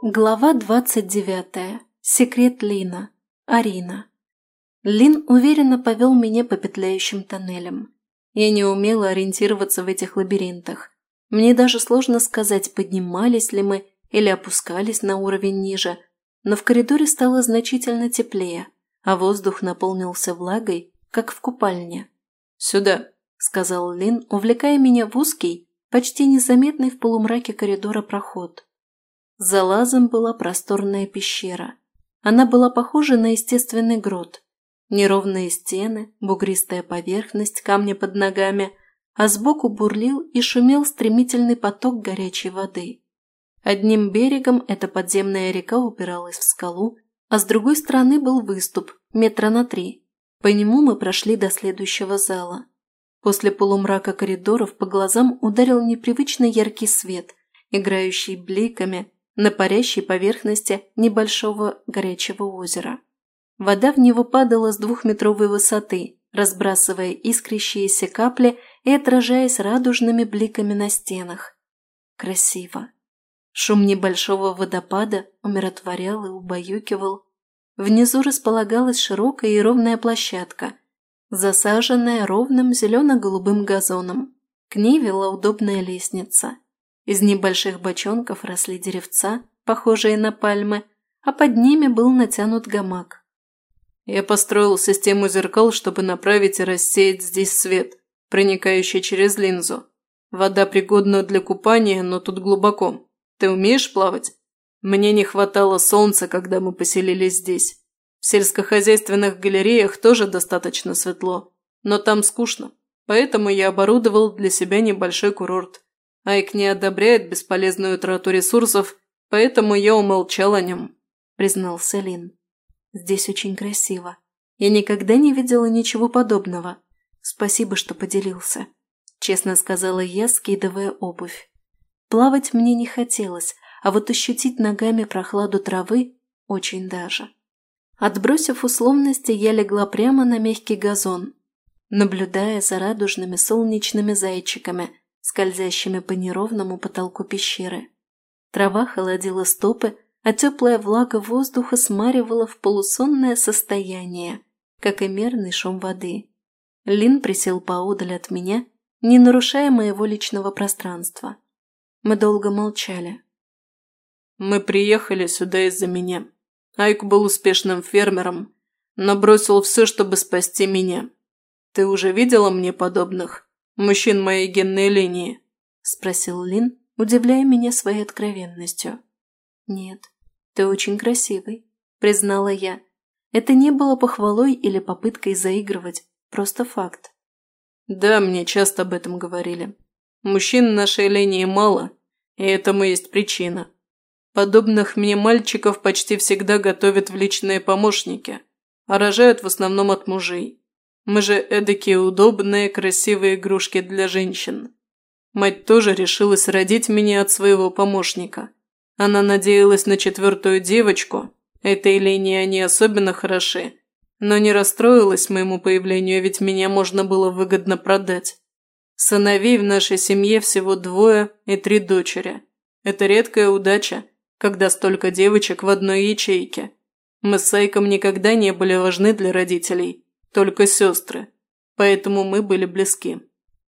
Глава двадцать девятая. Секрет Лина. Арина. Лин уверенно повел меня по петляющим тоннелям. Я не умела ориентироваться в этих лабиринтах. Мне даже сложно сказать, поднимались ли мы или опускались на уровень ниже, но в коридоре стало значительно теплее, а воздух наполнился влагой, как в купальне. «Сюда», – сказал Лин, увлекая меня в узкий, почти незаметный в полумраке коридора проход. За лазом была просторная пещера. Она была похожа на естественный грот. Неровные стены, бугристая поверхность, камня под ногами, а сбоку бурлил и шумел стремительный поток горячей воды. Одним берегом эта подземная река упиралась в скалу, а с другой стороны был выступ, метра на три. По нему мы прошли до следующего зала. После полумрака коридоров по глазам ударил непривычно яркий свет, играющий бликами на парящей поверхности небольшого горячего озера. Вода в него падала с двухметровой высоты, разбрасывая искрящиеся капли и отражаясь радужными бликами на стенах. Красиво. Шум небольшого водопада умиротворял и убаюкивал. Внизу располагалась широкая и ровная площадка, засаженная ровным зелено-голубым газоном. К ней вела удобная лестница. Из небольших бочонков росли деревца, похожие на пальмы, а под ними был натянут гамак. Я построил систему зеркал, чтобы направить и рассеять здесь свет, проникающий через линзу. Вода пригодна для купания, но тут глубоко. Ты умеешь плавать? Мне не хватало солнца, когда мы поселились здесь. В сельскохозяйственных галереях тоже достаточно светло, но там скучно. Поэтому я оборудовал для себя небольшой курорт. Айк не одобряет бесполезную трату ресурсов, поэтому я умолчал о нем», – признался Лин. «Здесь очень красиво. Я никогда не видела ничего подобного. Спасибо, что поделился», – честно сказала я, скидывая обувь. Плавать мне не хотелось, а вот ощутить ногами прохладу травы очень даже. Отбросив условности, я легла прямо на мягкий газон, наблюдая за радужными солнечными зайчиками, скользящими по неровному потолку пещеры. Трава холодила стопы, а теплая влага воздуха смаривала в полусонное состояние, как и мерный шум воды. Лин присел поодаль от меня, не нарушая моего личного пространства. Мы долго молчали. «Мы приехали сюда из-за меня. Айк был успешным фермером, но бросил все, чтобы спасти меня. Ты уже видела мне подобных? Мужчин моей генной линии?» – спросил Лин, удивляя меня своей откровенностью. «Нет, ты очень красивый», – признала я. Это не было похвалой или попыткой заигрывать, просто факт. «Да, мне часто об этом говорили. Мужчин нашей линии мало, и этому есть причина. Подобных мне мальчиков почти всегда готовят в личные помощники, а рожают в основном от мужей. Мы же эдакие удобные, красивые игрушки для женщин. Мать тоже решилась родить меня от своего помощника. Она надеялась на четвертую девочку, этой линии они особенно хороши, но не расстроилась моему появлению, ведь меня можно было выгодно продать. Сыновей в нашей семье всего двое и три дочери. Это редкая удача, когда столько девочек в одной ячейке. Мы с Сайком никогда не были важны для родителей, только сестры. Поэтому мы были близки.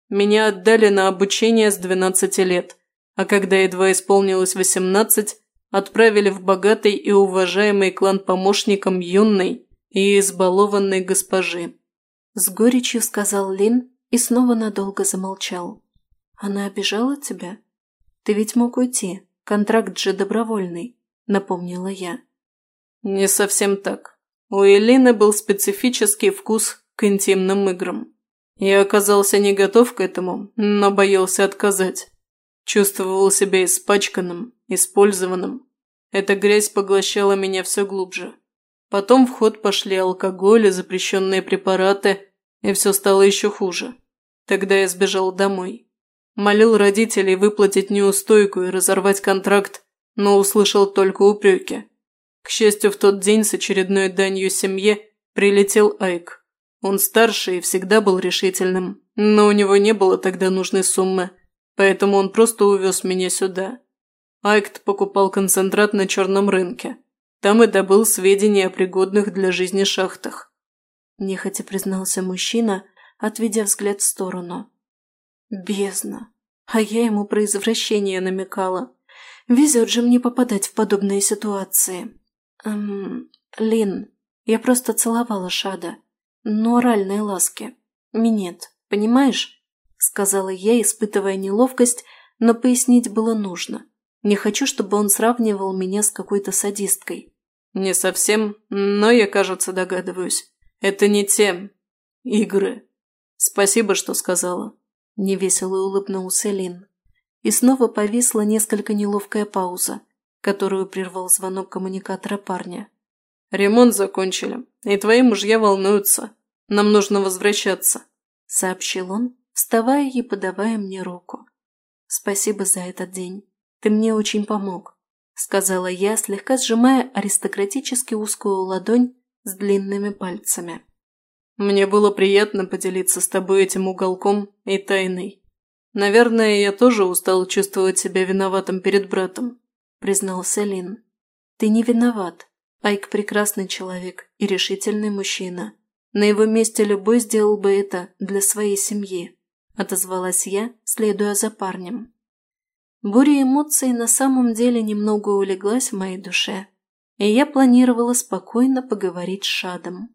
Меня отдали на обучение с 12 лет, а когда едва исполнилось 18, отправили в богатый и уважаемый клан помощником юной и избалованной госпожи. С горечью сказал Лин, и снова надолго замолчал. «Она обижала тебя? Ты ведь мог уйти, контракт же добровольный», — напомнила я. «Не совсем так. У Элины был специфический вкус к интимным играм. Я оказался не готов к этому, но боялся отказать. Чувствовал себя испачканным, использованным. Эта грязь поглощала меня все глубже. Потом в ход пошли алкоголь и запрещенные препараты, и все стало еще хуже. Тогда я сбежал домой. Молил родителей выплатить неустойку и разорвать контракт, но услышал только упреки. К счастью, в тот день с очередной данью семье прилетел Айк. Он старше и всегда был решительным, но у него не было тогда нужной суммы, поэтому он просто увез меня сюда. Айкт покупал концентрат на черном рынке. Там и добыл сведения о пригодных для жизни шахтах. Нехотя признался мужчина, отведя взгляд в сторону. Бездна. А я ему про извращение намекала. Везет же мне попадать в подобные ситуации. Эм, Лин, я просто целовала Шада. Но оральные ласки. Минет, понимаешь? Сказала я, испытывая неловкость, но пояснить было нужно. Не хочу, чтобы он сравнивал меня с какой-то садисткой. Не совсем, но я, кажется, догадываюсь. Это не те игры. Спасибо, что сказала. Невесело улыбнулся Лин. И снова повисла несколько неловкая пауза, которую прервал звонок коммуникатора парня. «Ремонт закончили, и твои мужья волнуются. Нам нужно возвращаться», – сообщил он, вставая и подавая мне руку. «Спасибо за этот день. Ты мне очень помог», – сказала я, слегка сжимая аристократически узкую ладонь с длинными пальцами. «Мне было приятно поделиться с тобой этим уголком и тайной. Наверное, я тоже устал чувствовать себя виноватым перед братом», – признался Лин. «Ты не виноват. Айк прекрасный человек и решительный мужчина. На его месте любой сделал бы это для своей семьи», – отозвалась я, следуя за парнем. Буря эмоций на самом деле немного улеглась в моей душе, и я планировала спокойно поговорить с Шадом.